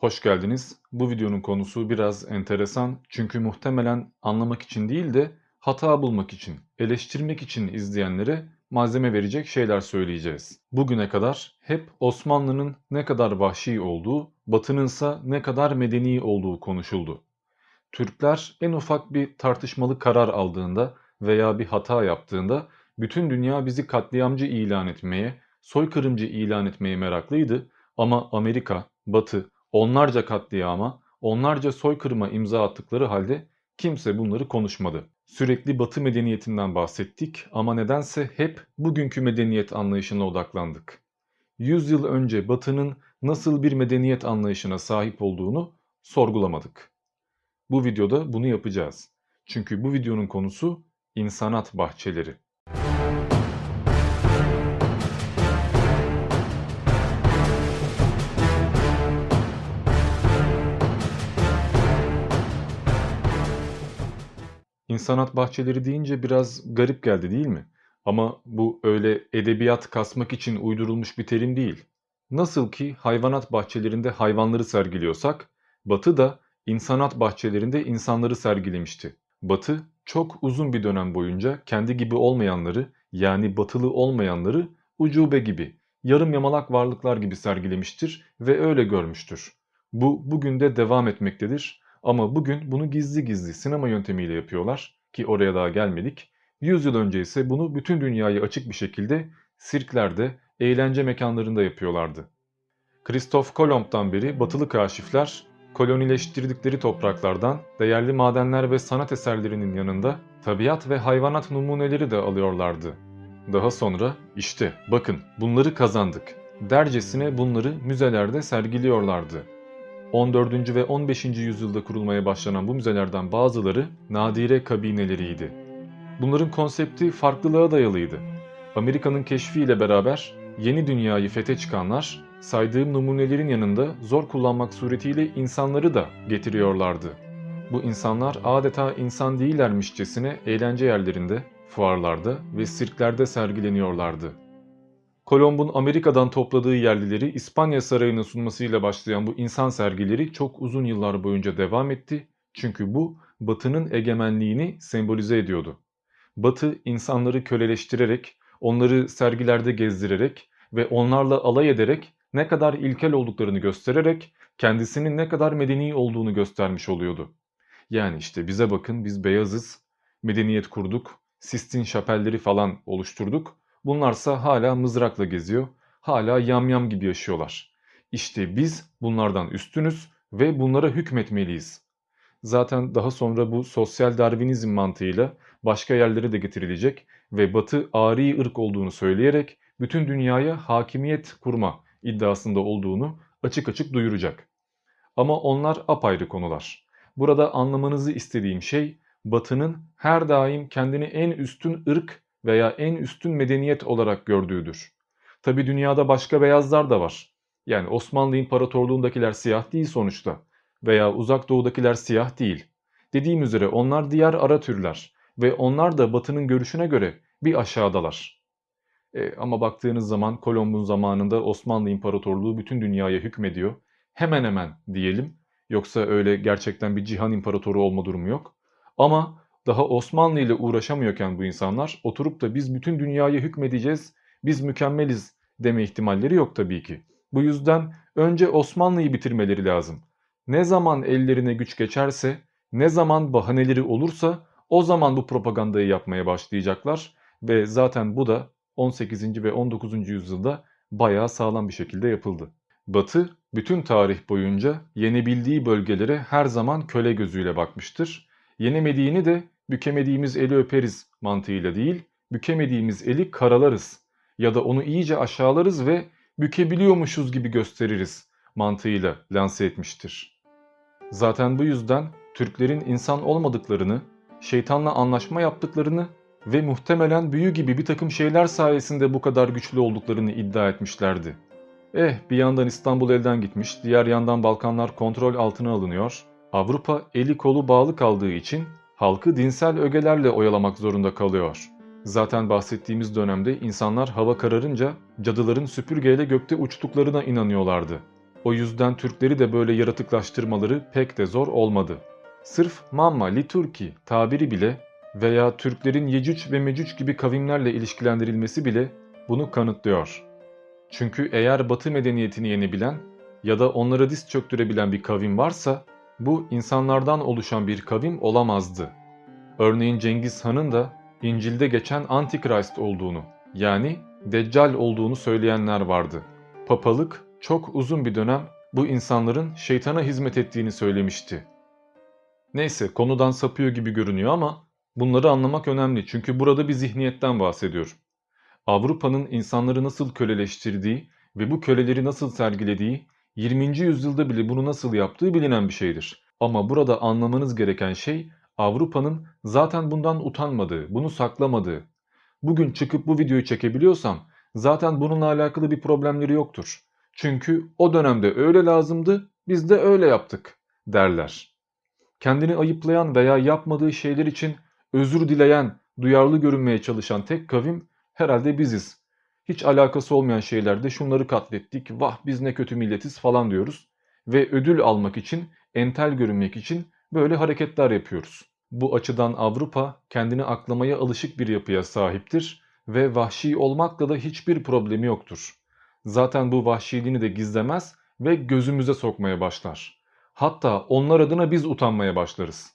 Hoş geldiniz. Bu videonun konusu biraz enteresan çünkü muhtemelen anlamak için değil de hata bulmak için, eleştirmek için izleyenlere malzeme verecek şeyler söyleyeceğiz. Bugüne kadar hep Osmanlı'nın ne kadar vahşi olduğu, Batı'nınsa ne kadar medeni olduğu konuşuldu. Türkler en ufak bir tartışmalı karar aldığında veya bir hata yaptığında bütün dünya bizi katliamcı ilan etmeye, soykırımcı ilan etmeye meraklıydı ama Amerika, Batı, onlarca katliama, onlarca soykırıma imza attıkları halde kimse bunları konuşmadı. Sürekli Batı medeniyetinden bahsettik ama nedense hep bugünkü medeniyet anlayışına odaklandık. 100 yıl önce Batı'nın nasıl bir medeniyet anlayışına sahip olduğunu sorgulamadık. Bu videoda bunu yapacağız. Çünkü bu videonun konusu insanat bahçeleri. İnsanat bahçeleri deyince biraz garip geldi değil mi? Ama bu öyle edebiyat kasmak için uydurulmuş bir terim değil. Nasıl ki hayvanat bahçelerinde hayvanları sergiliyorsak, Batı da insanat bahçelerinde insanları sergilemişti. Batı çok uzun bir dönem boyunca kendi gibi olmayanları yani batılı olmayanları ucube gibi, yarım yamalak varlıklar gibi sergilemiştir ve öyle görmüştür. Bu bugün de devam etmektedir ama bugün bunu gizli gizli sinema yöntemiyle yapıyorlar ki oraya daha gelmedik. 100 yıl önce ise bunu bütün dünyaya açık bir şekilde sirklerde, eğlence mekanlarında yapıyorlardı. Kristof Kolomb'dan beri batılı kaşifler kolonileştirdikleri topraklardan değerli madenler ve sanat eserlerinin yanında tabiat ve hayvanat numuneleri de alıyorlardı. Daha sonra işte bakın bunları kazandık dercesine bunları müzelerde sergiliyorlardı. 14. ve 15. yüzyılda kurulmaya başlanan bu müzelerden bazıları nadire kabineleriydi. Bunların konsepti farklılığa dayalıydı. Amerika'nın keşfiyle beraber yeni dünyayı fete çıkanlar saydığım numunelerin yanında zor kullanmak suretiyle insanları da getiriyorlardı. Bu insanlar adeta insan değillermişçesine eğlence yerlerinde, fuarlarda ve sirklerde sergileniyorlardı. Kolomb'un Amerika'dan topladığı yerlileri İspanya sarayına sunmasıyla başlayan bu insan sergileri çok uzun yıllar boyunca devam etti. Çünkü bu Batı'nın egemenliğini sembolize ediyordu. Batı insanları köleleştirerek, onları sergilerde gezdirerek ve onlarla alay ederek ne kadar ilkel olduklarını göstererek kendisinin ne kadar medeni olduğunu göstermiş oluyordu. Yani işte bize bakın biz beyazız, medeniyet kurduk, Sistin şapelleri falan oluşturduk Bunlarsa hala mızrakla geziyor, hala yamyam gibi yaşıyorlar. İşte biz bunlardan üstünüz ve bunlara hükmetmeliyiz. Zaten daha sonra bu sosyal darwinizm mantığıyla başka yerlere de getirilecek ve Batı ari ırk olduğunu söyleyerek bütün dünyaya hakimiyet kurma iddiasında olduğunu açık açık duyuracak. Ama onlar apayrı konular. Burada anlamanızı istediğim şey Batı'nın her daim kendini en üstün ırk veya en üstün medeniyet olarak gördüğüdür. Tabi dünyada başka beyazlar da var. Yani Osmanlı İmparatorluğundakiler siyah değil sonuçta veya uzak doğudakiler siyah değil. Dediğim üzere onlar diğer ara türler ve onlar da batının görüşüne göre bir aşağıdalar. E, ama baktığınız zaman Kolomb'un zamanında Osmanlı İmparatorluğu bütün dünyaya hükmediyor. Hemen hemen diyelim. Yoksa öyle gerçekten bir cihan imparatoru olma durumu yok. Ama daha Osmanlı ile uğraşamıyorken bu insanlar oturup da biz bütün dünyaya hükmedeceğiz, biz mükemmeliz deme ihtimalleri yok tabii ki. Bu yüzden önce Osmanlı'yı bitirmeleri lazım. Ne zaman ellerine güç geçerse, ne zaman bahaneleri olursa o zaman bu propagandayı yapmaya başlayacaklar ve zaten bu da 18. ve 19. yüzyılda bayağı sağlam bir şekilde yapıldı. Batı bütün tarih boyunca yenebildiği bölgelere her zaman köle gözüyle bakmıştır Yenemediğini de bükemediğimiz eli öperiz mantığıyla değil, bükemediğimiz eli karalarız ya da onu iyice aşağılarız ve bükebiliyormuşuz gibi gösteririz mantığıyla lanse etmiştir. Zaten bu yüzden Türklerin insan olmadıklarını, şeytanla anlaşma yaptıklarını ve muhtemelen büyü gibi bir takım şeyler sayesinde bu kadar güçlü olduklarını iddia etmişlerdi. Eh bir yandan İstanbul elden gitmiş, diğer yandan Balkanlar kontrol altına alınıyor, Avrupa eli kolu bağlı kaldığı için halkı dinsel ögelerle oyalamak zorunda kalıyor. Zaten bahsettiğimiz dönemde insanlar hava kararınca cadıların süpürgeyle gökte uçtuklarına inanıyorlardı. O yüzden Türkleri de böyle yaratıklaştırmaları pek de zor olmadı. Sırf Mamma Liturki tabiri bile veya Türklerin Yecüc ve Mecüc gibi kavimlerle ilişkilendirilmesi bile bunu kanıtlıyor. Çünkü eğer Batı medeniyetini yenebilen ya da onlara diz çöktürebilen bir kavim varsa bu insanlardan oluşan bir kavim olamazdı. Örneğin Cengiz Han'ın da İncil'de geçen Antikrist olduğunu yani Deccal olduğunu söyleyenler vardı. Papalık çok uzun bir dönem bu insanların şeytana hizmet ettiğini söylemişti. Neyse konudan sapıyor gibi görünüyor ama bunları anlamak önemli çünkü burada bir zihniyetten bahsediyor. Avrupa'nın insanları nasıl köleleştirdiği ve bu köleleri nasıl sergilediği 20. yüzyılda bile bunu nasıl yaptığı bilinen bir şeydir. Ama burada anlamanız gereken şey Avrupa'nın zaten bundan utanmadığı, bunu saklamadığı. Bugün çıkıp bu videoyu çekebiliyorsam zaten bununla alakalı bir problemleri yoktur. Çünkü o dönemde öyle lazımdı, biz de öyle yaptık derler. Kendini ayıplayan veya yapmadığı şeyler için özür dileyen, duyarlı görünmeye çalışan tek kavim herhalde biziz. Hiç alakası olmayan şeylerde şunları katlettik, vah biz ne kötü milletiz falan diyoruz. Ve ödül almak için, entel görünmek için böyle hareketler yapıyoruz. Bu açıdan Avrupa kendini aklamaya alışık bir yapıya sahiptir ve vahşi olmakla da hiçbir problemi yoktur. Zaten bu vahşiliğini de gizlemez ve gözümüze sokmaya başlar. Hatta onlar adına biz utanmaya başlarız.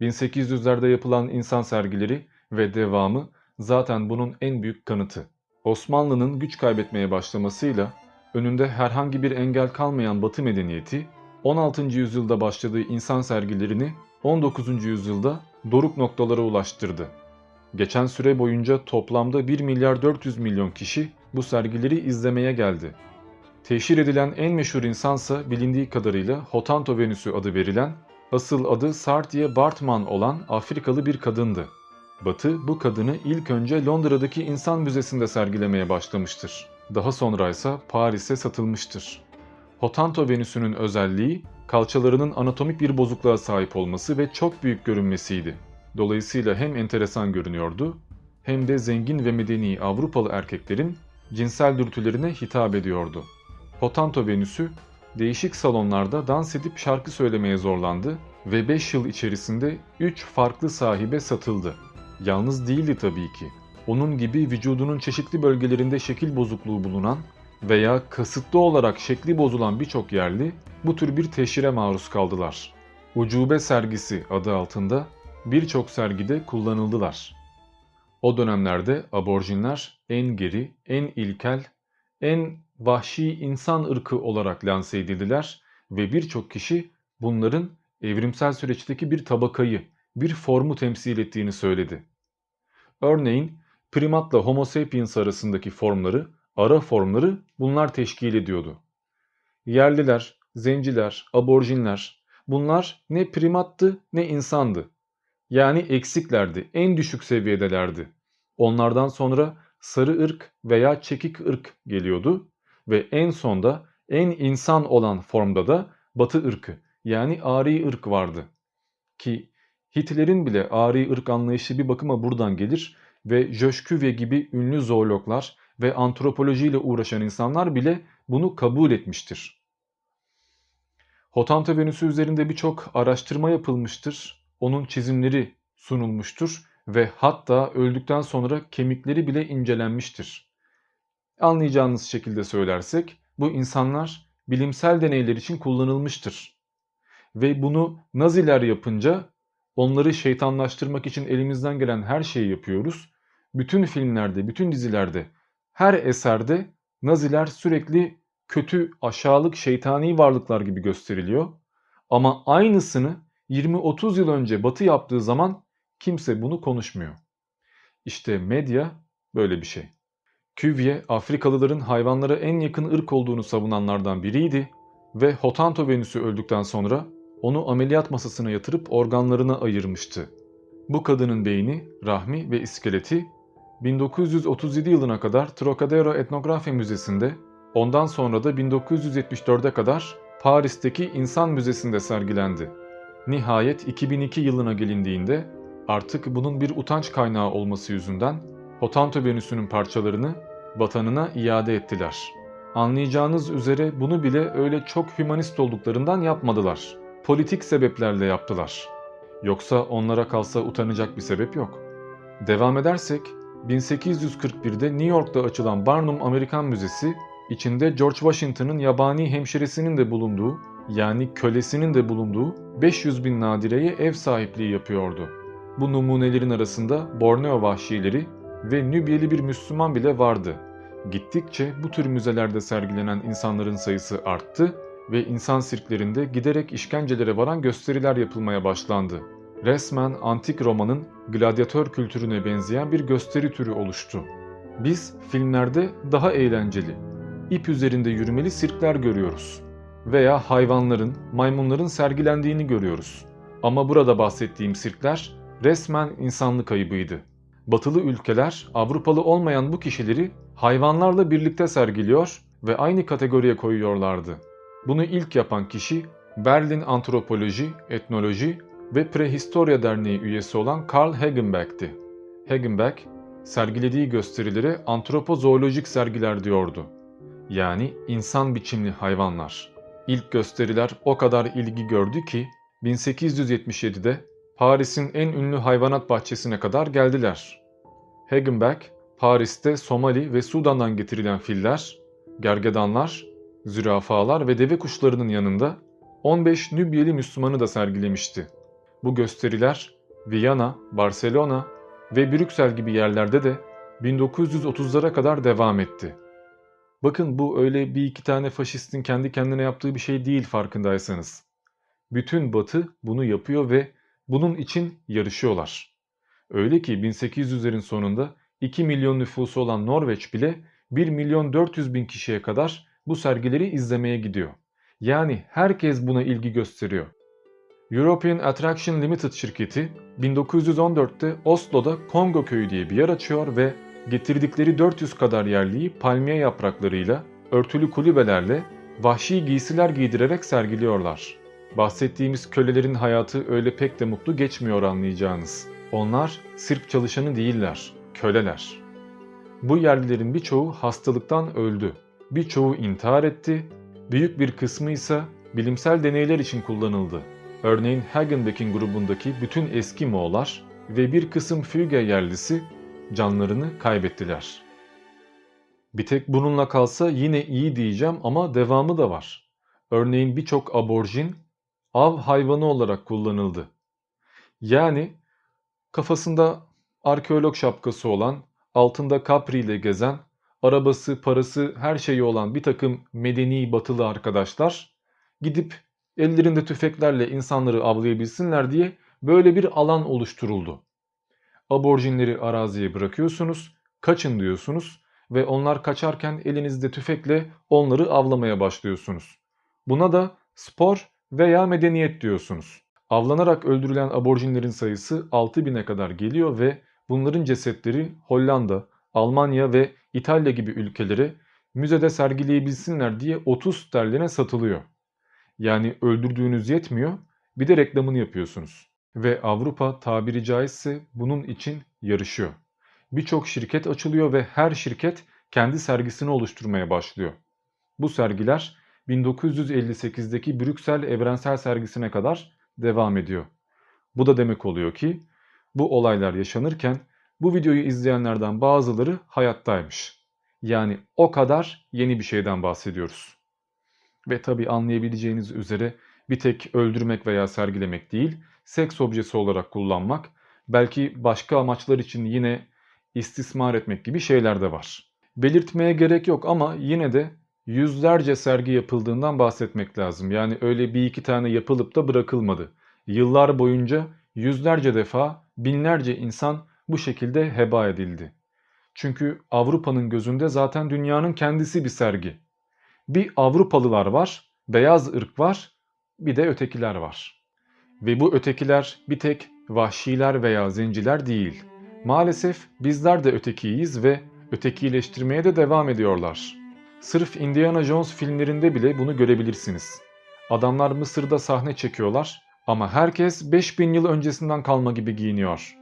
1800'lerde yapılan insan sergileri ve devamı zaten bunun en büyük kanıtı. Osmanlı'nın güç kaybetmeye başlamasıyla önünde herhangi bir engel kalmayan Batı medeniyeti 16. yüzyılda başladığı insan sergilerini 19. yüzyılda doruk noktalara ulaştırdı. Geçen süre boyunca toplamda 1 milyar 400 milyon kişi bu sergileri izlemeye geldi. Teşhir edilen en meşhur insansa bilindiği kadarıyla Hotanto Venüsü adı verilen, asıl adı Sartie Bartman olan Afrikalı bir kadındı. Batı bu kadını ilk önce Londra'daki İnsan Müzesi'nde sergilemeye başlamıştır. Daha sonra ise Paris'e satılmıştır. Hotanto Venüsü'nün özelliği kalçalarının anatomik bir bozukluğa sahip olması ve çok büyük görünmesiydi. Dolayısıyla hem enteresan görünüyordu hem de zengin ve medeni Avrupalı erkeklerin cinsel dürtülerine hitap ediyordu. Hotanto Venüsü değişik salonlarda dans edip şarkı söylemeye zorlandı ve 5 yıl içerisinde 3 farklı sahibe satıldı. Yalnız değildi tabii ki. Onun gibi vücudunun çeşitli bölgelerinde şekil bozukluğu bulunan veya kasıtlı olarak şekli bozulan birçok yerli bu tür bir teşhire maruz kaldılar. Ucube sergisi adı altında birçok sergide kullanıldılar. O dönemlerde aborjinler en geri, en ilkel, en vahşi insan ırkı olarak lanse edildiler ve birçok kişi bunların evrimsel süreçteki bir tabakayı, bir formu temsil ettiğini söyledi. Örneğin primatla homo sapiens arasındaki formları, ara formları bunlar teşkil ediyordu. Yerliler, zenciler, aborjinler bunlar ne primattı ne insandı. Yani eksiklerdi, en düşük seviyedelerdi. Onlardan sonra sarı ırk veya çekik ırk geliyordu ve en sonda en insan olan formda da batı ırkı yani Ari ırk vardı. Ki Hitler'in bile Ari ırk anlayışı bir bakıma buradan gelir ve Jöşküve gibi ünlü zoologlar ve antropolojiyle uğraşan insanlar bile bunu kabul etmiştir. Hotanta Venüsü üzerinde birçok araştırma yapılmıştır. Onun çizimleri sunulmuştur ve hatta öldükten sonra kemikleri bile incelenmiştir. Anlayacağınız şekilde söylersek bu insanlar bilimsel deneyler için kullanılmıştır. Ve bunu Naziler yapınca onları şeytanlaştırmak için elimizden gelen her şeyi yapıyoruz. Bütün filmlerde, bütün dizilerde, her eserde Naziler sürekli kötü, aşağılık, şeytani varlıklar gibi gösteriliyor. Ama aynısını 20-30 yıl önce Batı yaptığı zaman kimse bunu konuşmuyor. İşte medya böyle bir şey. Cuvier, Afrikalıların hayvanlara en yakın ırk olduğunu savunanlardan biriydi ve Hotanto Venüs'ü öldükten sonra onu ameliyat masasına yatırıp organlarına ayırmıştı. Bu kadının beyni, rahmi ve iskeleti 1937 yılına kadar Trocadero Etnografi Müzesi'nde, ondan sonra da 1974'e kadar Paris'teki İnsan Müzesi'nde sergilendi. Nihayet 2002 yılına gelindiğinde artık bunun bir utanç kaynağı olması yüzünden Hotanto Venüsü'nün parçalarını vatanına iade ettiler. Anlayacağınız üzere bunu bile öyle çok hümanist olduklarından yapmadılar. Politik sebeplerle yaptılar. Yoksa onlara kalsa utanacak bir sebep yok. Devam edersek 1841'de New York'ta açılan Barnum Amerikan Müzesi içinde George Washington'ın yabani hemşiresinin de bulunduğu yani kölesinin de bulunduğu 500 bin nadireye ev sahipliği yapıyordu. Bu numunelerin arasında Borneo vahşileri ve Nübyeli bir Müslüman bile vardı. Gittikçe bu tür müzelerde sergilenen insanların sayısı arttı ve insan sirklerinde giderek işkencelere varan gösteriler yapılmaya başlandı. Resmen antik Roma'nın gladyatör kültürüne benzeyen bir gösteri türü oluştu. Biz filmlerde daha eğlenceli, ip üzerinde yürümeli sirkler görüyoruz. Veya hayvanların, maymunların sergilendiğini görüyoruz. Ama burada bahsettiğim sirkler resmen insanlık ayıbıydı. Batılı ülkeler Avrupalı olmayan bu kişileri hayvanlarla birlikte sergiliyor ve aynı kategoriye koyuyorlardı. Bunu ilk yapan kişi Berlin Antropoloji, Etnoloji ve Prehistorya Derneği üyesi olan Karl Hagenbeck'ti. Hagenbeck, sergilediği gösterilere antropozoolojik sergiler diyordu. Yani insan biçimli hayvanlar. İlk gösteriler o kadar ilgi gördü ki 1877'de Paris'in en ünlü hayvanat bahçesine kadar geldiler. Hagenbeck, Paris'te Somali ve Sudan'dan getirilen filler, gergedanlar, zürafalar ve deve kuşlarının yanında 15 Nübyeli Müslümanı da sergilemişti. Bu gösteriler Viyana, Barcelona ve Brüksel gibi yerlerde de 1930'lara kadar devam etti. Bakın bu öyle bir iki tane faşistin kendi kendine yaptığı bir şey değil farkındaysanız. Bütün batı bunu yapıyor ve bunun için yarışıyorlar. Öyle ki 1800'lerin sonunda 2 milyon nüfusu olan Norveç bile 1 milyon 400 bin kişiye kadar bu sergileri izlemeye gidiyor. Yani herkes buna ilgi gösteriyor. European Attraction Limited şirketi 1914'te Oslo'da Kongo köyü diye bir yer açıyor ve getirdikleri 400 kadar yerliyi palmiye yapraklarıyla, örtülü kulübelerle, vahşi giysiler giydirerek sergiliyorlar. Bahsettiğimiz kölelerin hayatı öyle pek de mutlu geçmiyor anlayacağınız. Onlar sirk çalışanı değiller, köleler. Bu yerlilerin birçoğu hastalıktan öldü. Birçoğu intihar etti, büyük bir kısmı ise bilimsel deneyler için kullanıldı. Örneğin Hagenbeck'in grubundaki bütün eski Moğollar ve bir kısım Füge yerlisi canlarını kaybettiler. Bir tek bununla kalsa yine iyi diyeceğim ama devamı da var. Örneğin birçok aborjin av hayvanı olarak kullanıldı. Yani kafasında arkeolog şapkası olan, altında kapri ile gezen, arabası, parası, her şeyi olan bir takım medeni batılı arkadaşlar gidip ellerinde tüfeklerle insanları avlayabilsinler diye böyle bir alan oluşturuldu. Aborjinleri araziye bırakıyorsunuz, kaçın diyorsunuz ve onlar kaçarken elinizde tüfekle onları avlamaya başlıyorsunuz. Buna da spor veya medeniyet diyorsunuz. Avlanarak öldürülen aborjinlerin sayısı 6000'e kadar geliyor ve bunların cesetleri Hollanda, Almanya ve İtalya gibi ülkelere müzede sergileyebilsinler diye 30 sterline satılıyor. Yani öldürdüğünüz yetmiyor bir de reklamını yapıyorsunuz. Ve Avrupa tabiri caizse bunun için yarışıyor. Birçok şirket açılıyor ve her şirket kendi sergisini oluşturmaya başlıyor. Bu sergiler 1958'deki Brüksel Evrensel Sergisi'ne kadar devam ediyor. Bu da demek oluyor ki bu olaylar yaşanırken bu videoyu izleyenlerden bazıları hayattaymış. Yani o kadar yeni bir şeyden bahsediyoruz. Ve tabi anlayabileceğiniz üzere bir tek öldürmek veya sergilemek değil, seks objesi olarak kullanmak, belki başka amaçlar için yine istismar etmek gibi şeyler de var. Belirtmeye gerek yok ama yine de yüzlerce sergi yapıldığından bahsetmek lazım. Yani öyle bir iki tane yapılıp da bırakılmadı. Yıllar boyunca yüzlerce defa binlerce insan bu şekilde heba edildi. Çünkü Avrupa'nın gözünde zaten dünyanın kendisi bir sergi. Bir Avrupalılar var, beyaz ırk var, bir de ötekiler var. Ve bu ötekiler bir tek vahşiler veya zenciler değil. Maalesef bizler de ötekiyiz ve ötekileştirmeye de devam ediyorlar. Sırf Indiana Jones filmlerinde bile bunu görebilirsiniz. Adamlar Mısır'da sahne çekiyorlar ama herkes 5000 yıl öncesinden kalma gibi giyiniyor.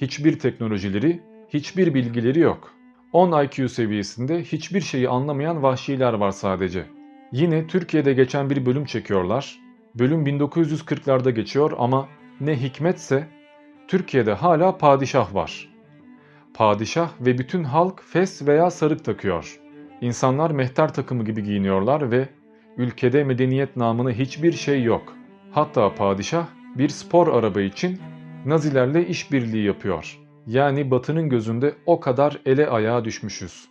Hiçbir teknolojileri, hiçbir bilgileri yok. 10 IQ seviyesinde hiçbir şeyi anlamayan vahşiler var sadece. Yine Türkiye'de geçen bir bölüm çekiyorlar. Bölüm 1940'larda geçiyor ama ne hikmetse Türkiye'de hala padişah var. Padişah ve bütün halk fes veya sarık takıyor. İnsanlar mehter takımı gibi giyiniyorlar ve ülkede medeniyet namına hiçbir şey yok. Hatta padişah bir spor araba için Nazilerle işbirliği yapıyor. Yani Batı'nın gözünde o kadar ele ayağa düşmüşüz.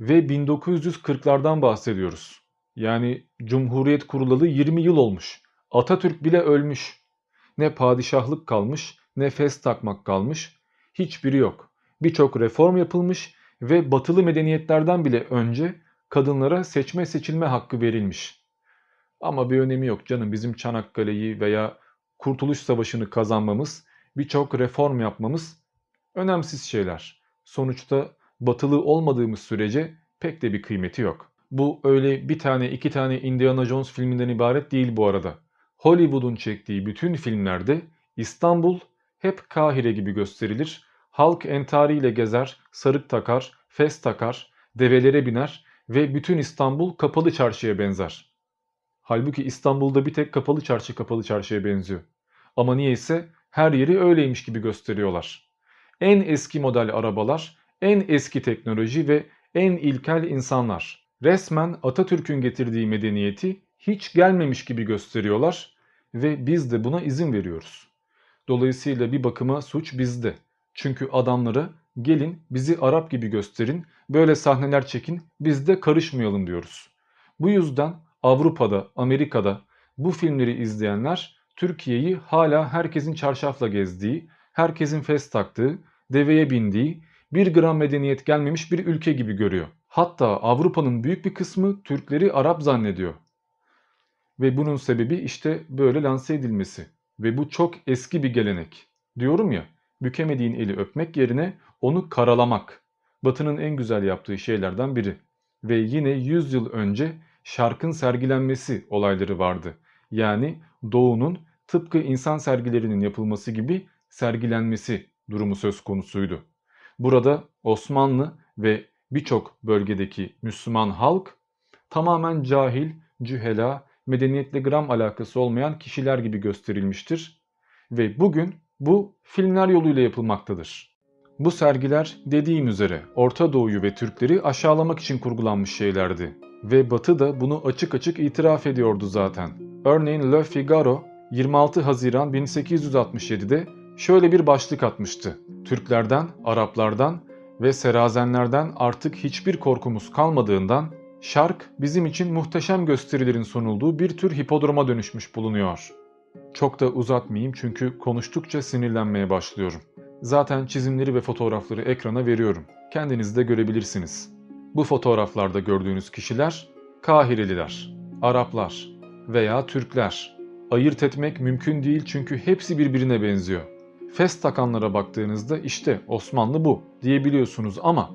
Ve 1940'lardan bahsediyoruz. Yani Cumhuriyet kurulalı 20 yıl olmuş. Atatürk bile ölmüş. Ne padişahlık kalmış, ne fes takmak kalmış. Hiçbiri yok. Birçok reform yapılmış ve batılı medeniyetlerden bile önce kadınlara seçme seçilme hakkı verilmiş. Ama bir önemi yok canım bizim Çanakkale'yi veya Kurtuluş Savaşı'nı kazanmamız, birçok reform yapmamız önemsiz şeyler. Sonuçta batılı olmadığımız sürece pek de bir kıymeti yok. Bu öyle bir tane iki tane Indiana Jones filminden ibaret değil bu arada. Hollywood'un çektiği bütün filmlerde İstanbul hep Kahire gibi gösterilir. Halk entariyle gezer, sarık takar, fes takar, develere biner ve bütün İstanbul kapalı çarşıya benzer. Halbuki İstanbul'da bir tek kapalı çarşı kapalı çarşıya benziyor. Ama niyeyse her yeri öyleymiş gibi gösteriyorlar. En eski model arabalar, en eski teknoloji ve en ilkel insanlar. Resmen Atatürk'ün getirdiği medeniyeti hiç gelmemiş gibi gösteriyorlar ve biz de buna izin veriyoruz. Dolayısıyla bir bakıma suç bizde. Çünkü adamları gelin bizi Arap gibi gösterin, böyle sahneler çekin, biz de karışmayalım diyoruz. Bu yüzden Avrupa'da, Amerika'da bu filmleri izleyenler Türkiye'yi hala herkesin çarşafla gezdiği, herkesin fes taktığı, deveye bindiği, bir gram medeniyet gelmemiş bir ülke gibi görüyor. Hatta Avrupa'nın büyük bir kısmı Türkleri Arap zannediyor. Ve bunun sebebi işte böyle lanse edilmesi. Ve bu çok eski bir gelenek. Diyorum ya, bükemediğin eli öpmek yerine onu karalamak. Batı'nın en güzel yaptığı şeylerden biri. Ve yine 100 yıl önce şarkın sergilenmesi olayları vardı. Yani doğunun tıpkı insan sergilerinin yapılması gibi sergilenmesi durumu söz konusuydu. Burada Osmanlı ve birçok bölgedeki Müslüman halk tamamen cahil, cühela, medeniyetle gram alakası olmayan kişiler gibi gösterilmiştir. Ve bugün bu filmler yoluyla yapılmaktadır. Bu sergiler dediğim üzere Orta Doğu'yu ve Türkleri aşağılamak için kurgulanmış şeylerdi. Ve Batı da bunu açık açık itiraf ediyordu zaten. Örneğin Le Figaro 26 Haziran 1867'de şöyle bir başlık atmıştı. Türklerden, Araplardan ve Serazenlerden artık hiçbir korkumuz kalmadığından şark bizim için muhteşem gösterilerin sunulduğu bir tür hipodroma dönüşmüş bulunuyor. Çok da uzatmayayım çünkü konuştukça sinirlenmeye başlıyorum. Zaten çizimleri ve fotoğrafları ekrana veriyorum. Kendiniz de görebilirsiniz. Bu fotoğraflarda gördüğünüz kişiler Kahireliler, Araplar veya Türkler ayırt etmek mümkün değil çünkü hepsi birbirine benziyor. Fes takanlara baktığınızda işte Osmanlı bu diyebiliyorsunuz ama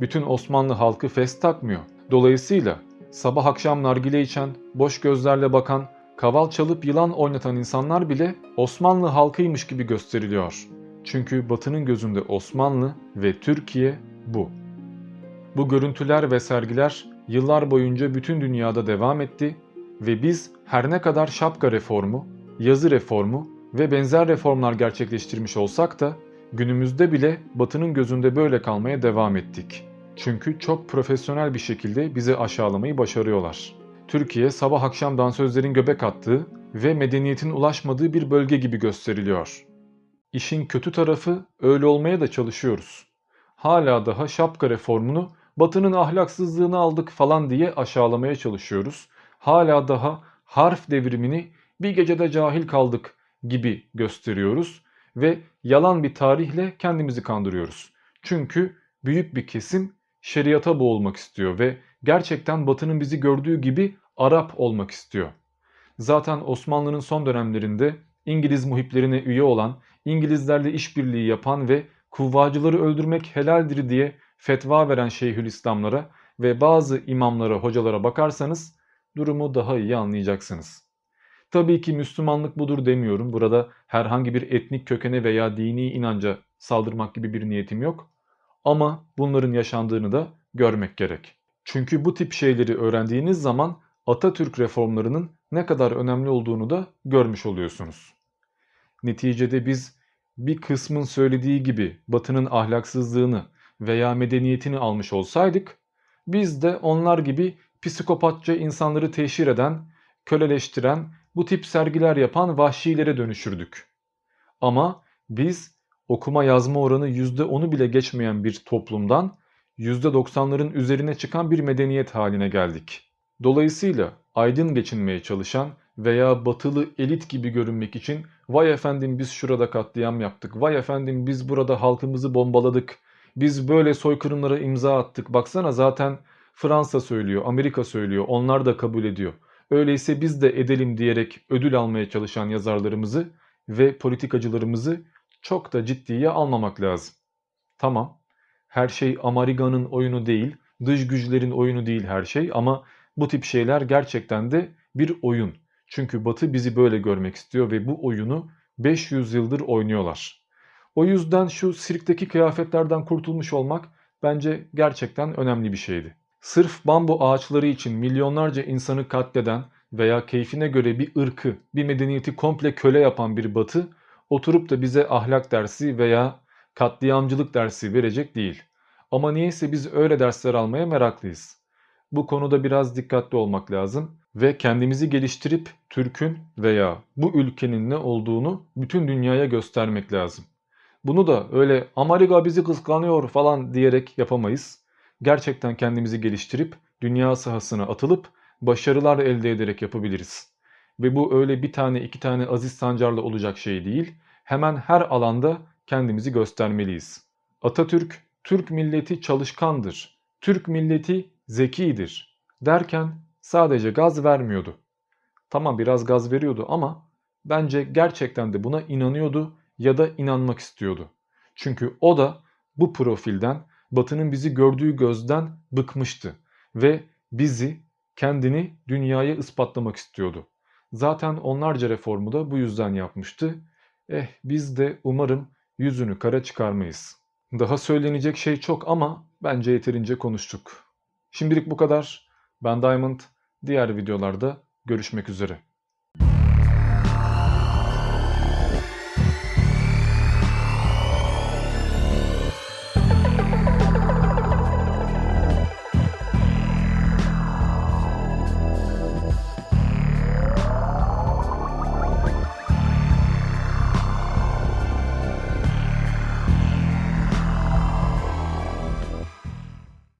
bütün Osmanlı halkı fes takmıyor. Dolayısıyla sabah akşam nargile içen, boş gözlerle bakan, kaval çalıp yılan oynatan insanlar bile Osmanlı halkıymış gibi gösteriliyor. Çünkü Batı'nın gözünde Osmanlı ve Türkiye bu. Bu görüntüler ve sergiler yıllar boyunca bütün dünyada devam etti ve biz her ne kadar şapka reformu, yazı reformu ve benzer reformlar gerçekleştirmiş olsak da günümüzde bile Batı'nın gözünde böyle kalmaya devam ettik. Çünkü çok profesyonel bir şekilde bizi aşağılamayı başarıyorlar. Türkiye sabah akşam dansözlerin göbek attığı ve medeniyetin ulaşmadığı bir bölge gibi gösteriliyor. İşin kötü tarafı öyle olmaya da çalışıyoruz. Hala daha şapka reformunu Batı'nın ahlaksızlığını aldık falan diye aşağılamaya çalışıyoruz hala daha harf devrimini bir gecede cahil kaldık gibi gösteriyoruz ve yalan bir tarihle kendimizi kandırıyoruz. Çünkü büyük bir kesim şeriata boğulmak istiyor ve gerçekten Batı'nın bizi gördüğü gibi Arap olmak istiyor. Zaten Osmanlı'nın son dönemlerinde İngiliz muhiplerine üye olan, İngilizlerle işbirliği yapan ve kuvvacıları öldürmek helaldir diye fetva veren Şeyhülislamlara ve bazı imamlara, hocalara bakarsanız durumu daha iyi anlayacaksınız. Tabii ki Müslümanlık budur demiyorum. Burada herhangi bir etnik kökene veya dini inanca saldırmak gibi bir niyetim yok. Ama bunların yaşandığını da görmek gerek. Çünkü bu tip şeyleri öğrendiğiniz zaman Atatürk reformlarının ne kadar önemli olduğunu da görmüş oluyorsunuz. Neticede biz bir kısmın söylediği gibi Batı'nın ahlaksızlığını veya medeniyetini almış olsaydık, biz de onlar gibi psikopatça insanları teşhir eden, köleleştiren, bu tip sergiler yapan vahşilere dönüşürdük. Ama biz okuma yazma oranı %10'u bile geçmeyen bir toplumdan %90'ların üzerine çıkan bir medeniyet haline geldik. Dolayısıyla aydın geçinmeye çalışan veya batılı elit gibi görünmek için vay efendim biz şurada katliam yaptık, vay efendim biz burada halkımızı bombaladık, biz böyle soykırımlara imza attık, baksana zaten Fransa söylüyor, Amerika söylüyor, onlar da kabul ediyor. Öyleyse biz de edelim diyerek ödül almaya çalışan yazarlarımızı ve politikacılarımızı çok da ciddiye almamak lazım. Tamam, her şey Amerika'nın oyunu değil, dış güçlerin oyunu değil her şey ama bu tip şeyler gerçekten de bir oyun. Çünkü Batı bizi böyle görmek istiyor ve bu oyunu 500 yıldır oynuyorlar. O yüzden şu sirkteki kıyafetlerden kurtulmuş olmak bence gerçekten önemli bir şeydi. Sırf bambu ağaçları için milyonlarca insanı katleden veya keyfine göre bir ırkı, bir medeniyeti komple köle yapan bir batı oturup da bize ahlak dersi veya katliamcılık dersi verecek değil. Ama niyeyse biz öyle dersler almaya meraklıyız. Bu konuda biraz dikkatli olmak lazım ve kendimizi geliştirip Türk'ün veya bu ülkenin ne olduğunu bütün dünyaya göstermek lazım. Bunu da öyle Amerika bizi kıskanıyor falan diyerek yapamayız. Gerçekten kendimizi geliştirip dünya sahasına atılıp başarılar elde ederek yapabiliriz. Ve bu öyle bir tane iki tane Aziz Sancar'la olacak şey değil. Hemen her alanda kendimizi göstermeliyiz. Atatürk, Türk milleti çalışkandır. Türk milleti zekidir derken sadece gaz vermiyordu. Tamam biraz gaz veriyordu ama bence gerçekten de buna inanıyordu ya da inanmak istiyordu. Çünkü o da bu profilden Batı'nın bizi gördüğü gözden bıkmıştı ve bizi kendini dünyaya ispatlamak istiyordu. Zaten onlarca reformu da bu yüzden yapmıştı. Eh biz de umarım yüzünü kara çıkarmayız. Daha söylenecek şey çok ama bence yeterince konuştuk. Şimdilik bu kadar. Ben Diamond. Diğer videolarda görüşmek üzere.